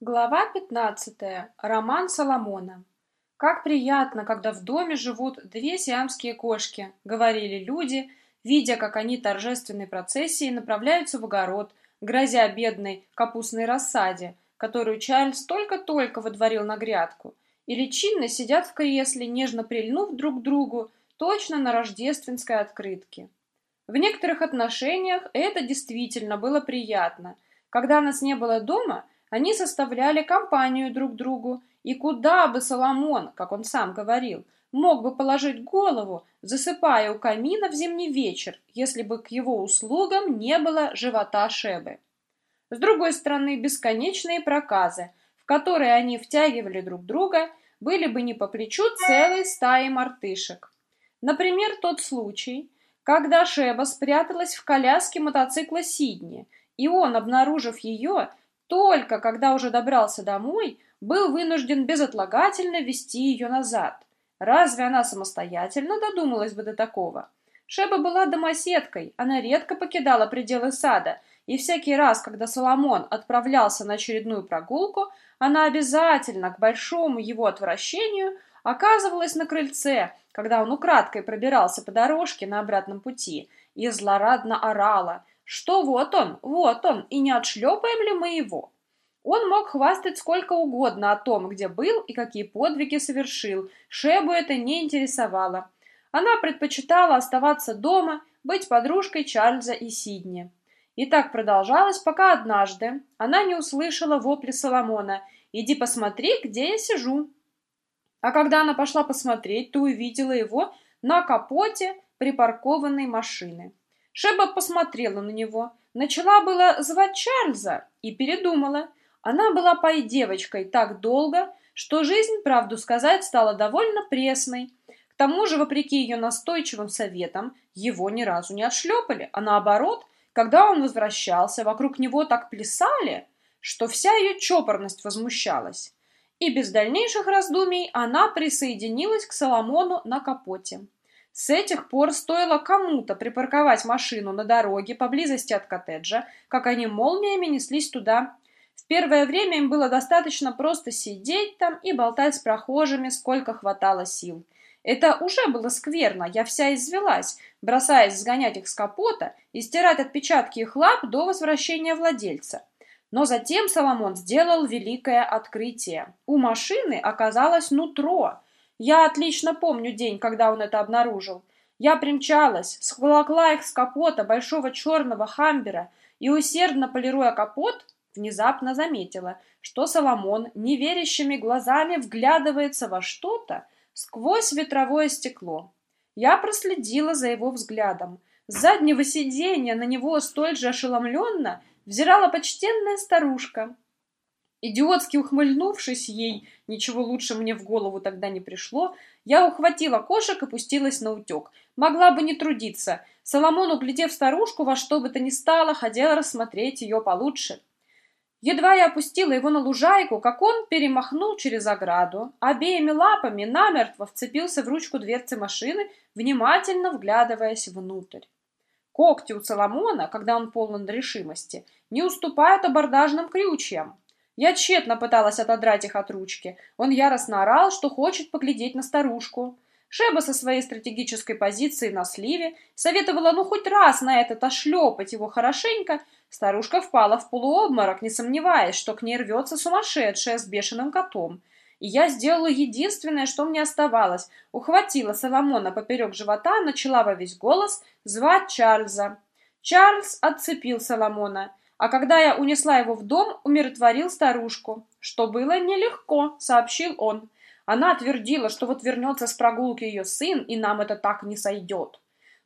Глава 15. Роман Соломона. «Как приятно, когда в доме живут две сиамские кошки», — говорили люди, видя, как они торжественной процессией направляются в огород, грозя бедной капустной рассаде, которую Чарльз только-только водворил на грядку, или чинно сидят в кресле, нежно прильнув друг к другу, точно на рождественской открытке. В некоторых отношениях это действительно было приятно. Когда нас не было дома — они составляли компанию друг другу, и куда бы Соломон, как он сам говорил, мог бы положить голову, засыпая у камина в зимний вечер, если бы к его услугам не было живота Шебы. С другой стороны, бесконечные проказы, в которые они втягивали друг друга, были бы не по плечу целой стаи мартышек. Например, тот случай, когда Шеба спряталась в коляске мотоцикла Сидни, и он, обнаружив ее, только когда уже добрался домой, был вынужден безотлагательно вести ее назад. Разве она самостоятельно додумалась бы до такого? Шеба была домоседкой, она редко покидала пределы сада, и всякий раз, когда Соломон отправлялся на очередную прогулку, она обязательно, к большому его отвращению, оказывалась на крыльце, когда он украдкой пробирался по дорожке на обратном пути, и злорадно орала – что вот он, вот он, и не отшлепаем ли мы его? Он мог хвастать сколько угодно о том, где был и какие подвиги совершил. Шебу это не интересовало. Она предпочитала оставаться дома, быть подружкой Чарльза и Сидни. И так продолжалось, пока однажды она не услышала вопли Соломона «Иди посмотри, где я сижу». А когда она пошла посмотреть, то увидела его на капоте припаркованной машины. Шеба посмотрела на него, начала было звать Чарльза и передумала. Она была пой-девочкой так долго, что жизнь, правду сказать, стала довольно пресной. К тому же, вопреки ее настойчивым советам, его ни разу не отшлепали, а наоборот, когда он возвращался, вокруг него так плясали, что вся ее чопорность возмущалась. И без дальнейших раздумий она присоединилась к Соломону на капоте. С этих пор стоило кому-то припарковать машину на дороге поблизости от коттеджа, как они молниями неслись туда. В первое время им было достаточно просто сидеть там и болтать с прохожими, сколько хватало сил. Это уже было скверно, я вся извелась, бросаясь сгонять их с капота и стирать отпечатки их лап до возвращения владельца. Но затем Соломон сделал великое открытие. У машины оказалось нутро – я отлично помню день, когда он это обнаружил. Я примчалась, схволокла их с капота большого черного хамбера и, усердно полируя капот, внезапно заметила, что Соломон неверящими глазами вглядывается во что-то сквозь ветровое стекло. Я проследила за его взглядом. С заднего сиденья на него столь же ошеломленно взирала почтенная старушка, Идиотски ухмыльнувшись ей, ничего лучше мне в голову тогда не пришло, я ухватила кошек и пустилась на утек. Могла бы не трудиться. Соломон, углядев старушку, во что бы то ни стало, хотел рассмотреть ее получше. Едва я опустила его на лужайку, как он перемахнул через ограду, обеими лапами намертво вцепился в ручку дверцы машины, внимательно вглядываясь внутрь. Когти у Соломона, когда он полон решимости, не уступают абордажным крючьям. Я тщетно пыталась отодрать их от ручки. Он яростно орал, что хочет поглядеть на старушку. Шеба со своей стратегической позиции на сливе советовала ну хоть раз на этот ошлепать его хорошенько. Старушка впала в полуобморок, не сомневаясь, что к ней рвется сумасшедшая с бешеным котом. И я сделала единственное, что мне оставалось. Ухватила Соломона поперек живота, начала во весь голос звать Чарльза. Чарльз отцепил Соломона. А когда я унесла его в дом, умиротворил старушку. Что было нелегко, сообщил он. Она твердила, что вот вернется с прогулки ее сын, и нам это так не сойдет.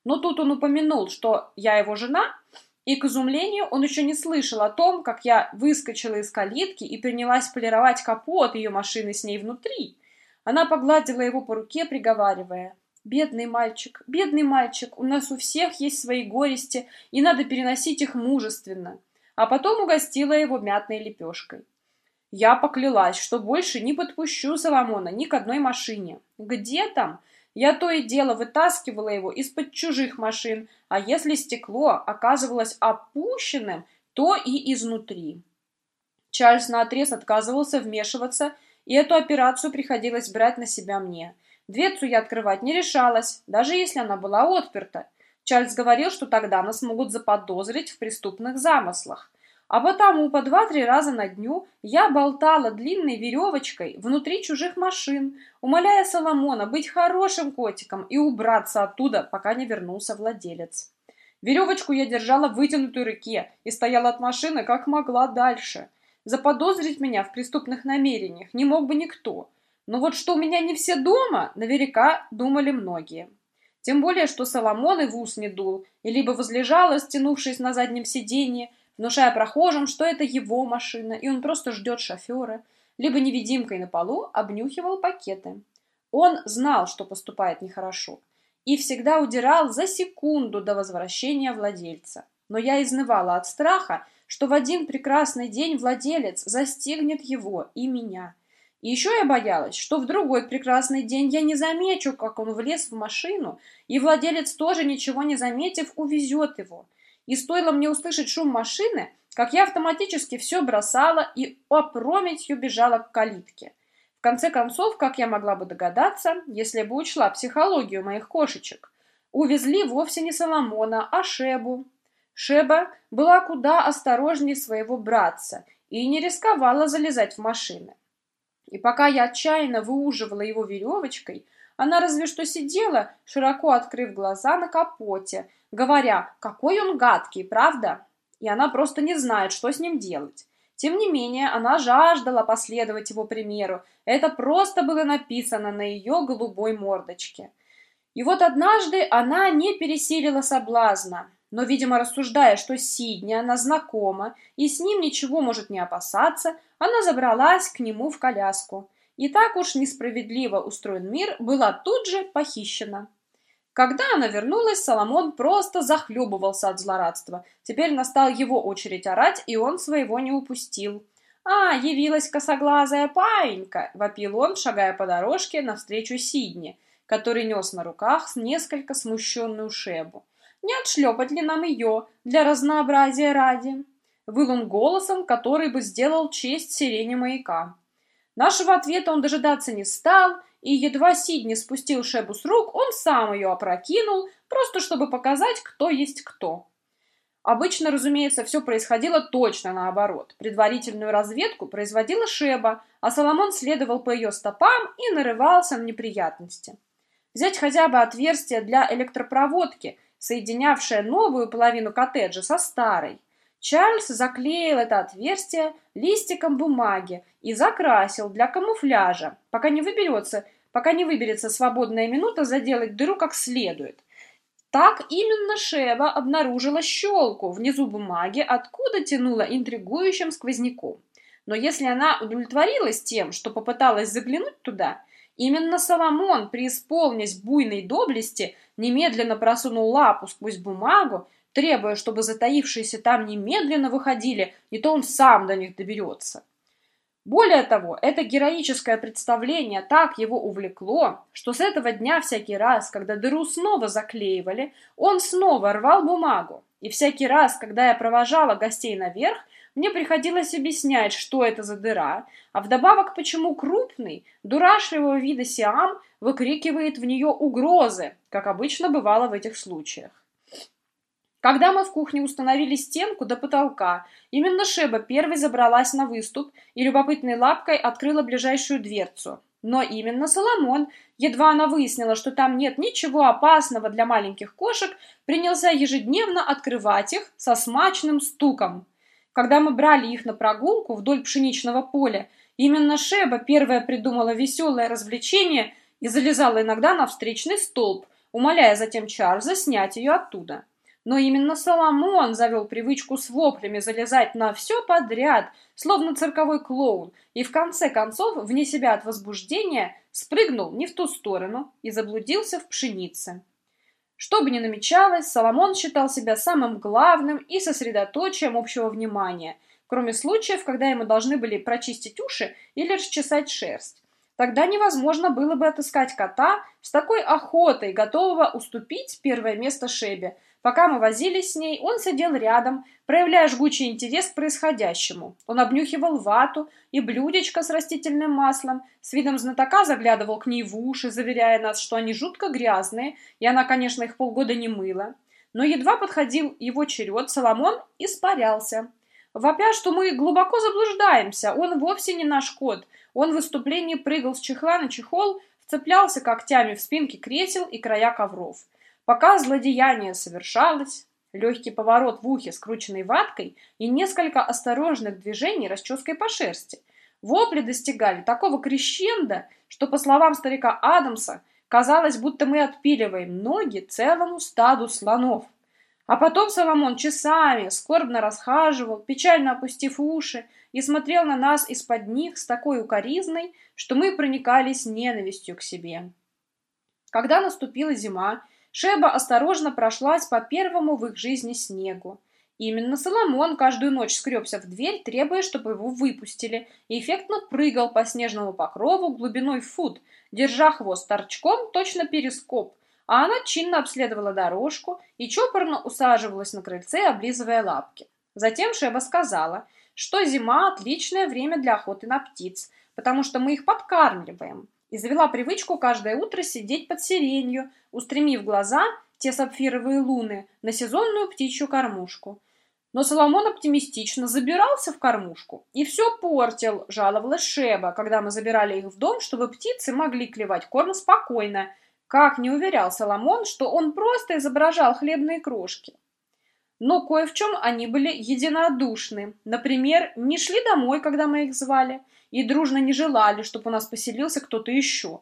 Но тут он упомянул, что я его жена, и, к изумлению, он еще не слышал о том, как я выскочила из калитки и принялась полировать капот ее машины с ней внутри. Она погладила его по руке, приговаривая. «Бедный мальчик, бедный мальчик, у нас у всех есть свои горести, и надо переносить их мужественно» а потом угостила его мятной лепешкой. Я поклялась, что больше не подпущу Соломона ни к одной машине. Где там? Я то и дело вытаскивала его из-под чужих машин, а если стекло оказывалось опущенным, то и изнутри. Чарльз наотрез отказывался вмешиваться, и эту операцию приходилось брать на себя мне. Дверцу я открывать не решалась, даже если она была отперта. Чарльз говорил, что тогда нас могут заподозрить в преступных замыслах. А потому по два-три раза на дню я болтала длинной веревочкой внутри чужих машин, умоляя Соломона быть хорошим котиком и убраться оттуда, пока не вернулся владелец. Веревочку я держала в вытянутой руке и стояла от машины как могла дальше. Заподозрить меня в преступных намерениях не мог бы никто. Но вот что у меня не все дома, наверняка думали многие. Тем более, что Соломон и в ус не дул, и либо возлежала, стянувшись на заднем сиденье, внушая прохожим, что это его машина, и он просто ждет шофера, либо невидимкой на полу обнюхивал пакеты. Он знал, что поступает нехорошо, и всегда удирал за секунду до возвращения владельца. Но я изнывала от страха, что в один прекрасный день владелец застигнет его и меня. И еще я боялась, что в другой прекрасный день я не замечу, как он влез в машину, и владелец тоже ничего не заметив увезет его – и стоило мне услышать шум машины, как я автоматически все бросала и опрометью бежала к калитке. В конце концов, как я могла бы догадаться, если бы учла психологию моих кошечек, увезли вовсе не Соломона, а Шебу. Шеба была куда осторожнее своего братца и не рисковала залезать в машины. И пока я отчаянно выуживала его веревочкой, она разве что сидела, широко открыв глаза на капоте, говоря, какой он гадкий, правда? И она просто не знает, что с ним делать. Тем не менее, она жаждала последовать его примеру. Это просто было написано на ее голубой мордочке. И вот однажды она не пересилила соблазна, но, видимо, рассуждая, что Сидни она знакома и с ним ничего может не опасаться, она забралась к нему в коляску. И так уж несправедливо устроен мир была тут же похищена. Когда она вернулась, Соломон просто захлебывался от злорадства. Теперь настал его очередь орать, и он своего не упустил. «А, явилась косоглазая паинька!» — вопил он, шагая по дорожке навстречу Сидне, который нес на руках несколько смущенную шебу. «Не отшлепать ли нам ее для разнообразия ради?» Выл он голосом, который бы сделал честь сирене маяка. Нашего ответа он дожидаться не стал, и едва Сидни спустил шебу с рук, он сам ее опрокинул, просто чтобы показать, кто есть кто. Обычно, разумеется, все происходило точно наоборот. Предварительную разведку производила Шеба, а Соломон следовал по ее стопам и нарывался на неприятности. Взять хотя бы отверстие для электропроводки, соединявшее новую половину коттеджа со старой. Чарльз заклеил это отверстие листиком бумаги и закрасил для камуфляжа, пока не выберется, пока не выберется свободная минута заделать дыру как следует. Так именно Шева обнаружила щелку внизу бумаги, откуда тянула интригующим сквозняком. Но если она удовлетворилась тем, что попыталась заглянуть туда, именно Соломон, преисполнясь буйной доблести, немедленно просунул лапу сквозь бумагу требуя, чтобы затаившиеся там немедленно выходили, не то он сам до них доберется. Более того, это героическое представление так его увлекло, что с этого дня всякий раз, когда дыру снова заклеивали, он снова рвал бумагу. И всякий раз, когда я провожала гостей наверх, мне приходилось объяснять, что это за дыра, а вдобавок, почему крупный, дурашливого вида Сиам выкрикивает в нее угрозы, как обычно бывало в этих случаях. Когда мы в кухне установили стенку до потолка, именно Шеба первой забралась на выступ и любопытной лапкой открыла ближайшую дверцу. Но именно Соломон, едва она выяснила, что там нет ничего опасного для маленьких кошек, принялся ежедневно открывать их со смачным стуком. Когда мы брали их на прогулку вдоль пшеничного поля, именно Шеба первая придумала веселое развлечение и залезала иногда на встречный столб, умоляя затем Чарльза снять ее оттуда. Но именно Соломон завел привычку с воплями залезать на все подряд, словно цирковой клоун, и в конце концов, вне себя от возбуждения, спрыгнул не в ту сторону и заблудился в пшенице. Что бы ни намечалось, Соломон считал себя самым главным и сосредоточием общего внимания, кроме случаев, когда ему должны были прочистить уши или расчесать шерсть. Тогда невозможно было бы отыскать кота с такой охотой, готового уступить первое место Шебе, Пока мы возились с ней, он сидел рядом, проявляя жгучий интерес к происходящему. Он обнюхивал вату и блюдечко с растительным маслом, с видом знатока заглядывал к ней в уши, заверяя нас, что они жутко грязные, и она, конечно, их полгода не мыла. Но едва подходил его черед, Соломон испарялся. Вопя, что мы глубоко заблуждаемся, он вовсе не наш кот. Он в выступлении прыгал с чехла на чехол, вцеплялся когтями в спинки кресел и края ковров. Пока злодеяние совершалось, легкий поворот в ухе, скрученной ваткой, и несколько осторожных движений расческой по шерсти. Вопли достигали такого крещенда, что, по словам старика Адамса, казалось, будто мы отпиливаем ноги целому стаду слонов. А потом Соломон часами скорбно расхаживал, печально опустив уши, и смотрел на нас из-под них с такой укоризной, что мы проникались ненавистью к себе. Когда наступила зима, Шеба осторожно прошлась по первому в их жизни снегу. Именно Соломон каждую ночь скребся в дверь, требуя, чтобы его выпустили, и эффектно прыгал по снежному покрову глубиной фут, держа хвост торчком, точно перископ, а она чинно обследовала дорожку и чопорно усаживалась на крыльце, облизывая лапки. Затем Шеба сказала, что зима – отличное время для охоты на птиц, потому что мы их подкармливаем, и завела привычку каждое утро сидеть под сиренью, устремив глаза, те сапфировые луны, на сезонную птичью кормушку. Но Соломон оптимистично забирался в кормушку и все портил, жаловалась Шеба, когда мы забирали их в дом, чтобы птицы могли клевать корм спокойно. Как не уверял Соломон, что он просто изображал хлебные крошки. Но кое в чем они были единодушны. Например, не шли домой, когда мы их звали, и дружно не желали, чтобы у нас поселился кто-то еще.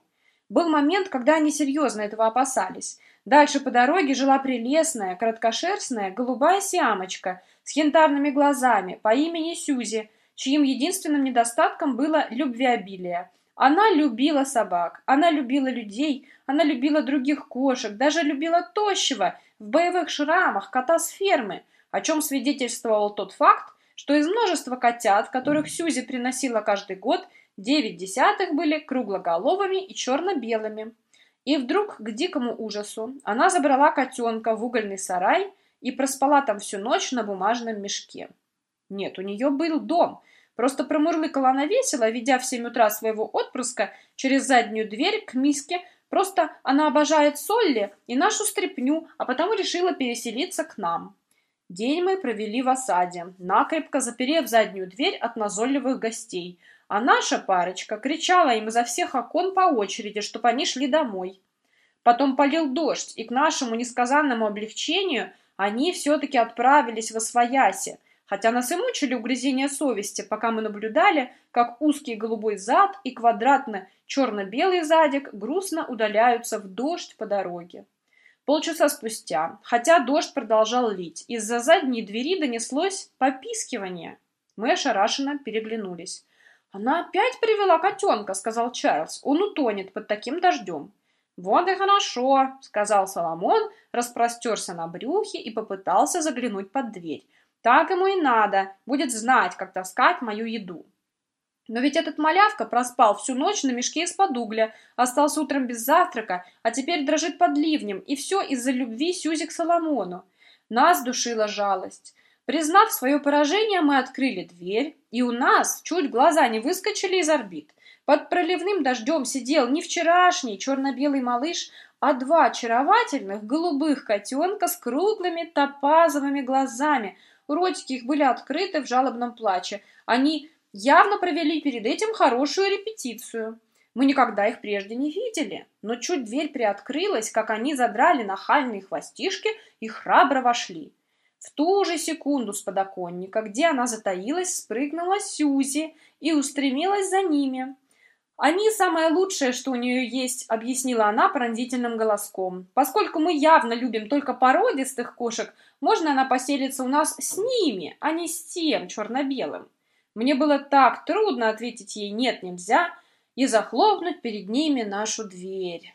Был момент, когда они серьезно этого опасались. Дальше по дороге жила прелестная, краткошерстная, голубая сиамочка с янтарными глазами по имени Сюзи, чьим единственным недостатком было любвеобилие. Она любила собак, она любила людей, она любила других кошек, даже любила тощего, в боевых шрамах, кота с фермы, о чем свидетельствовал тот факт, что из множества котят, которых Сюзи приносила каждый год, девять десятых были круглоголовыми и черно-белыми. И вдруг, к дикому ужасу, она забрала котенка в угольный сарай и проспала там всю ночь на бумажном мешке. Нет, у нее был дом. Просто промурлыкала она весело, ведя в семь утра своего отпрыска через заднюю дверь к миске. Просто она обожает Солли и нашу стряпню, а потому решила переселиться к нам. День мы провели в осаде, накрепко заперев заднюю дверь от назойливых гостей, а наша парочка кричала им изо всех окон по очереди, чтобы они шли домой. Потом полил дождь, и к нашему несказанному облегчению они все-таки отправились в Освояси, хотя нас и мучили угрызения совести, пока мы наблюдали, как узкий голубой зад и квадратно-черно-белый задик грустно удаляются в дождь по дороге. Полчаса спустя, хотя дождь продолжал лить, из-за задней двери донеслось попискивание. Мы ошарашенно переглянулись. «Она опять привела котенка», — сказал Чарльз. «Он утонет под таким дождем». «Вот и хорошо», — сказал Соломон, распростерся на брюхе и попытался заглянуть под дверь. «Так ему и надо. Будет знать, как таскать мою еду». Но ведь этот малявка проспал всю ночь на мешке из-под угля, остался утром без завтрака, а теперь дрожит под ливнем, и все из-за любви Сюзи к Соломону. Нас душила жалость. Признав свое поражение, мы открыли дверь, и у нас чуть глаза не выскочили из орбит. Под проливным дождем сидел не вчерашний черно-белый малыш, а два очаровательных голубых котенка с круглыми топазовыми глазами. Ротики их были открыты в жалобном плаче. Они явно провели перед этим хорошую репетицию. Мы никогда их прежде не видели, но чуть дверь приоткрылась, как они задрали нахальные хвостишки и храбро вошли. В ту же секунду с подоконника, где она затаилась, спрыгнула Сюзи и устремилась за ними. «Они самое лучшее, что у нее есть», — объяснила она пронзительным голоском. «Поскольку мы явно любим только породистых кошек, можно она поселиться у нас с ними, а не с тем черно-белым». Мне было так трудно ответить ей «нет, нельзя» и захлопнуть перед ними нашу дверь.